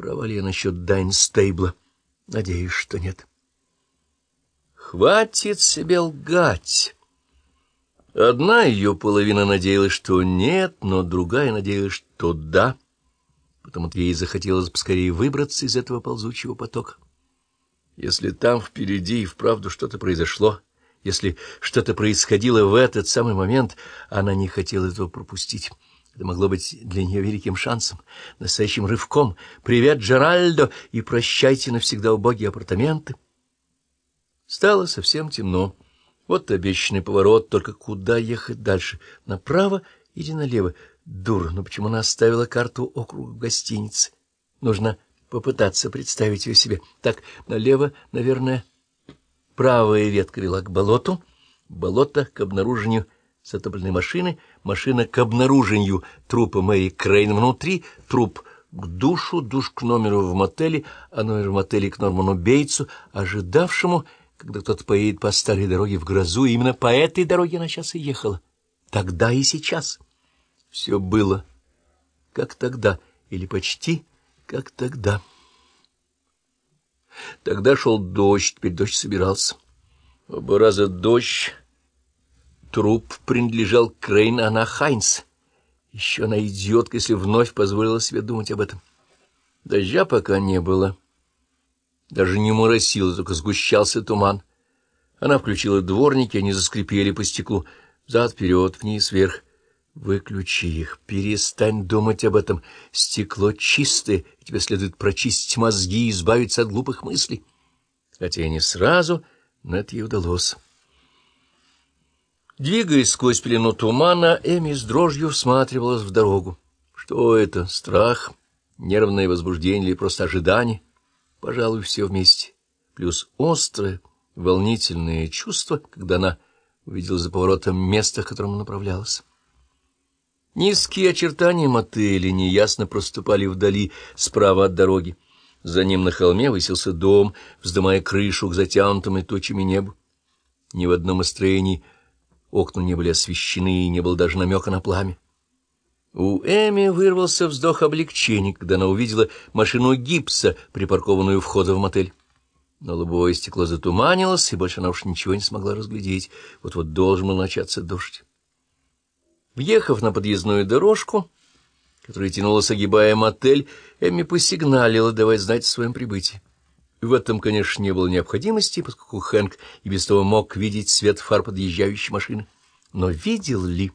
Права ли я насчет Дайн Стейбла? Надеюсь, что нет. Хватит себе лгать. Одна ее половина надеялась, что нет, но другая надеялась, что да, потому-то ей захотелось поскорее выбраться из этого ползучего потока. Если там впереди и вправду что-то произошло, если что-то происходило в этот самый момент, она не хотела этого пропустить. Это могло быть для нее великим шансом, настоящим рывком. «Привет, Джеральдо!» и «Прощайте навсегда убогие апартаменты». Стало совсем темно. Вот обещанный поворот, только куда ехать дальше? Направо или налево? Дура, ну почему она оставила карту округа в гостинице? Нужно попытаться представить ее себе. Так, налево, наверное, правая ветка вела к болоту, болото к обнаружению затопленной машины, машина к обнаружению трупа Мэри Крейн внутри, труп к душу, душ к номеру в мотеле, а номер в мотеле к Норману Бейтсу, ожидавшему, когда кто-то поедет по старой дороге в грозу, и именно по этой дороге она сейчас и ехала. Тогда и сейчас. Все было как тогда, или почти как тогда. Тогда шел дождь, теперь дождь собирался. Оба раза дождь. Труп принадлежал Крейн, а она Хайнс. Еще она идиотка, если вновь позволила себе думать об этом. Дождя пока не было. Даже не моросило, только сгущался туман. Она включила дворники, они заскрипели по стеклу. Зад-вперед, вниз-вверх. Выключи их, перестань думать об этом. Стекло чистое, тебе следует прочистить мозги и избавиться от глупых мыслей. Хотя и не сразу, но это ей удалось. Двигаясь сквозь пелену тумана, Эми с дрожью всматривалась в дорогу. Что это? Страх? Нервное возбуждение или просто ожидание? Пожалуй, все вместе. Плюс острое, волнительное чувство, когда она увидела за поворотом место, к которому направлялась. Низкие очертания мотеля неясно проступали вдали, справа от дороги. За ним на холме высился дом, вздымая крышу к затянутым тучами небу. Ни в одном из строений окна не были освещены, и не было даже намека на пламя. У Эми вырвался вздох облегчения, когда она увидела машину гипса, припаркованную у входа в мотель. Но лобовое стекло затуманилось, и больше она уж ничего не смогла разглядеть. Вот-вот должен был начаться дождь. Въехав на подъездную дорожку, которая тянулась, огибая мотель, Эмми посигналила, давая знать о своем прибытии. В этом, конечно, не было необходимости, поскольку Хэнк и без того мог видеть свет фар подъезжающей машины. Но видел ли?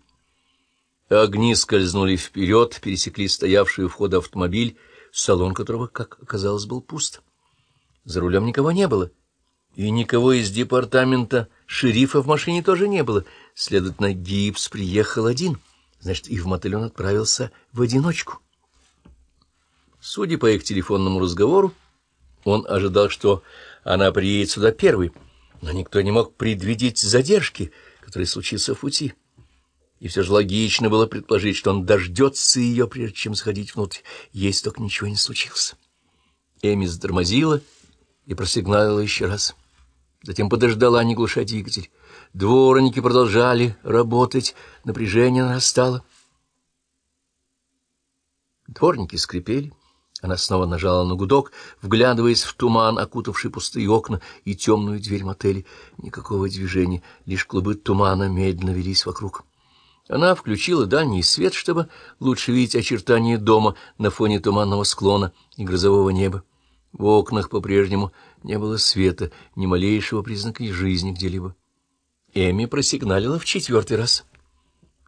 Огни скользнули вперед, пересекли стоявший у входа автомобиль, салон которого, как оказалось, был пуст. За рулем никого не было, и никого из департамента шерифа в машине тоже не было — Следовательно, Гипс приехал один, значит, и в мотель он отправился в одиночку. Судя по их телефонному разговору, он ожидал, что она приедет сюда первой, но никто не мог предвидеть задержки, которые случится в пути. И все же логично было предположить, что он дождется ее, прежде чем сходить внутрь, если только ничего не случилось. Эми затормозила и просигналила еще раз. Затем подождала, не глуша двигатель. Дворники продолжали работать, напряжение нарастало. Дворники скрипели. Она снова нажала на гудок, вглядываясь в туман, окутавший пустые окна и темную дверь мотеля. Никакого движения, лишь клубы тумана медленно велись вокруг. Она включила дальний свет, чтобы лучше видеть очертания дома на фоне туманного склона и грозового неба. В окнах по-прежнему не было света, ни малейшего признака жизни где-либо. Эми просигналила в четвертый раз.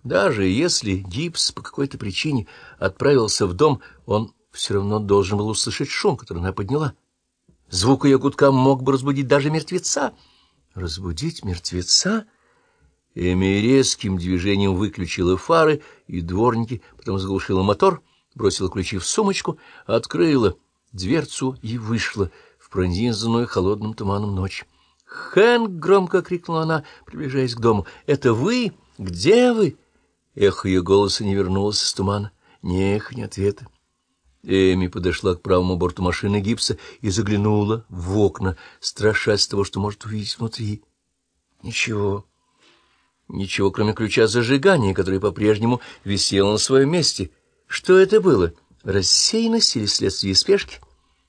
Даже если Гипс по какой-то причине отправился в дом, он все равно должен был услышать шум, который она подняла. Звук ее гудка мог бы разбудить даже мертвеца. Разбудить мертвеца? Эми резким движением выключила фары и дворники, потом заглушила мотор, бросила ключи в сумочку, открыла дверцу и вышла в пронизанную холодным туманом ночь. «Хэнк!» — громко крикнула она, приближаясь к дому. «Это вы? Где вы?» Эхо ее голоса не вернулось из тумана. Ни эхо, ни ответа. Эми подошла к правому борту машины гипса и заглянула в окна, страшась того, что может увидеть внутри. Ничего. Ничего, кроме ключа зажигания, который по-прежнему висел на своем месте. Что это было? Рассеянность или следствие спешки?